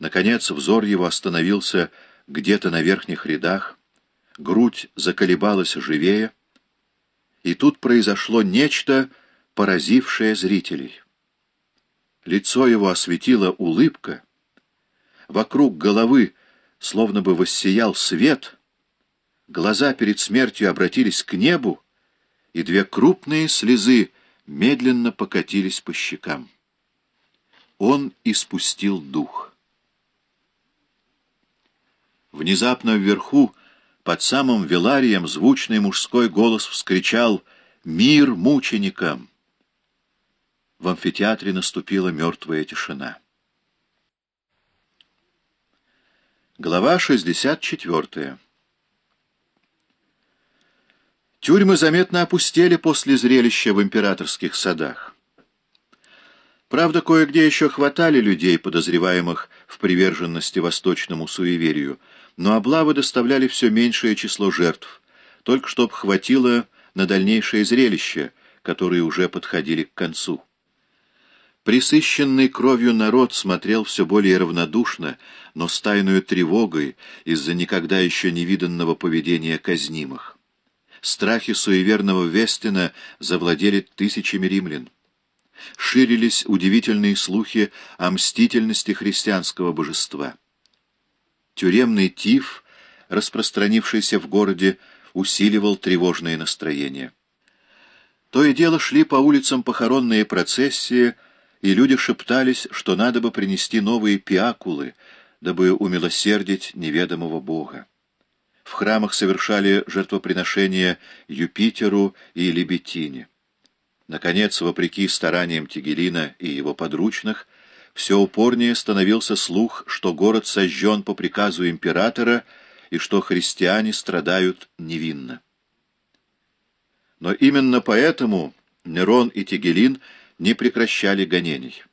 Наконец взор его остановился где-то на верхних рядах, грудь заколебалась живее, и тут произошло нечто, поразившее зрителей. Лицо его осветила улыбка, вокруг головы словно бы воссиял свет, глаза перед смертью обратились к небу, и две крупные слезы медленно покатились по щекам. Он испустил дух. Внезапно вверху, под самым Веларием, звучный мужской голос вскричал «Мир мученикам!». В амфитеатре наступила мертвая тишина. Глава 64 Тюрьмы заметно опустели после зрелища в императорских садах. Правда, кое-где еще хватали людей, подозреваемых в приверженности восточному суеверию, но облавы доставляли все меньшее число жертв, только чтоб хватило на дальнейшее зрелище, которые уже подходили к концу. Присыщенный кровью народ смотрел все более равнодушно, но с тайной тревогой из-за никогда еще не виданного поведения казнимых. Страхи суеверного Вестина завладели тысячами римлян ширились удивительные слухи о мстительности христианского божества. Тюремный тиф, распространившийся в городе, усиливал тревожное настроение. То и дело шли по улицам похоронные процессии, и люди шептались, что надо бы принести новые пиакулы, дабы умилосердить неведомого Бога. В храмах совершали жертвоприношения Юпитеру и Лебетине. Наконец, вопреки стараниям Тигелина и его подручных, все упорнее становился слух, что город сожжен по приказу императора и что христиане страдают невинно. Но именно поэтому Нерон и Тигелин не прекращали гонений.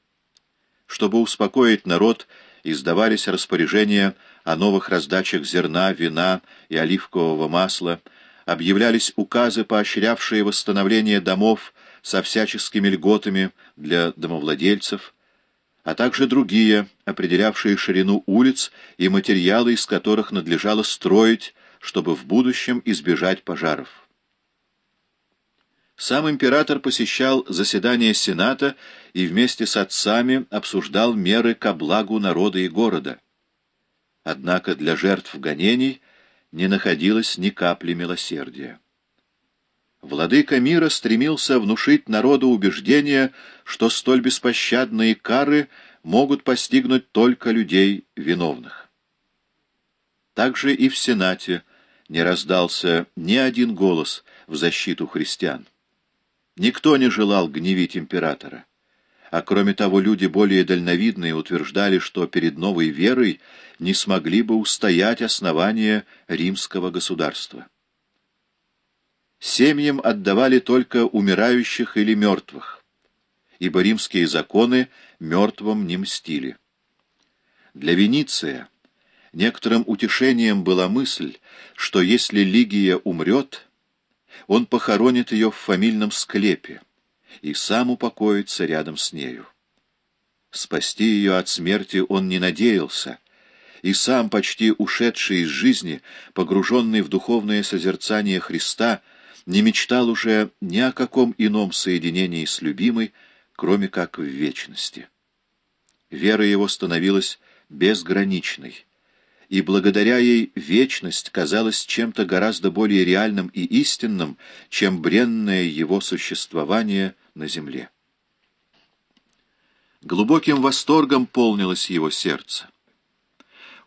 Чтобы успокоить народ, издавались распоряжения о новых раздачах зерна, вина и оливкового масла, объявлялись указы, поощрявшие восстановление домов, со всяческими льготами для домовладельцев, а также другие, определявшие ширину улиц и материалы, из которых надлежало строить, чтобы в будущем избежать пожаров. Сам император посещал заседания Сената и вместе с отцами обсуждал меры ко благу народа и города. Однако для жертв гонений не находилось ни капли милосердия. Владыка мира стремился внушить народу убеждение, что столь беспощадные кары могут постигнуть только людей виновных. Также и в Сенате не раздался ни один голос в защиту христиан. Никто не желал гневить императора. А кроме того, люди более дальновидные утверждали, что перед новой верой не смогли бы устоять основания римского государства. Семьям отдавали только умирающих или мертвых, ибо римские законы мертвым не мстили. Для Вениция некоторым утешением была мысль, что если Лигия умрет, он похоронит ее в фамильном склепе и сам упокоится рядом с нею. Спасти ее от смерти он не надеялся, и сам, почти ушедший из жизни, погруженный в духовное созерцание Христа, не мечтал уже ни о каком ином соединении с любимой, кроме как в вечности. Вера его становилась безграничной, и благодаря ей вечность казалась чем-то гораздо более реальным и истинным, чем бренное его существование на земле. Глубоким восторгом полнилось его сердце.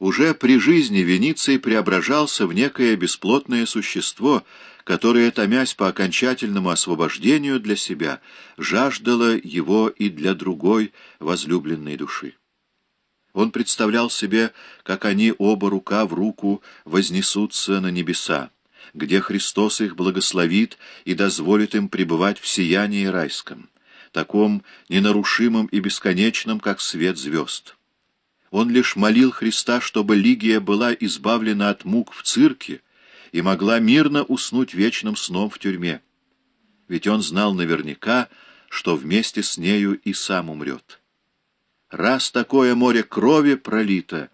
Уже при жизни Вениций преображался в некое бесплотное существо, которое, томясь по окончательному освобождению для себя, жаждало его и для другой возлюбленной души. Он представлял себе, как они оба рука в руку вознесутся на небеса, где Христос их благословит и дозволит им пребывать в сиянии райском, таком ненарушимом и бесконечном, как свет звезд. Он лишь молил Христа, чтобы Лигия была избавлена от мук в цирке и могла мирно уснуть вечным сном в тюрьме. Ведь он знал наверняка, что вместе с нею и сам умрет. Раз такое море крови пролито,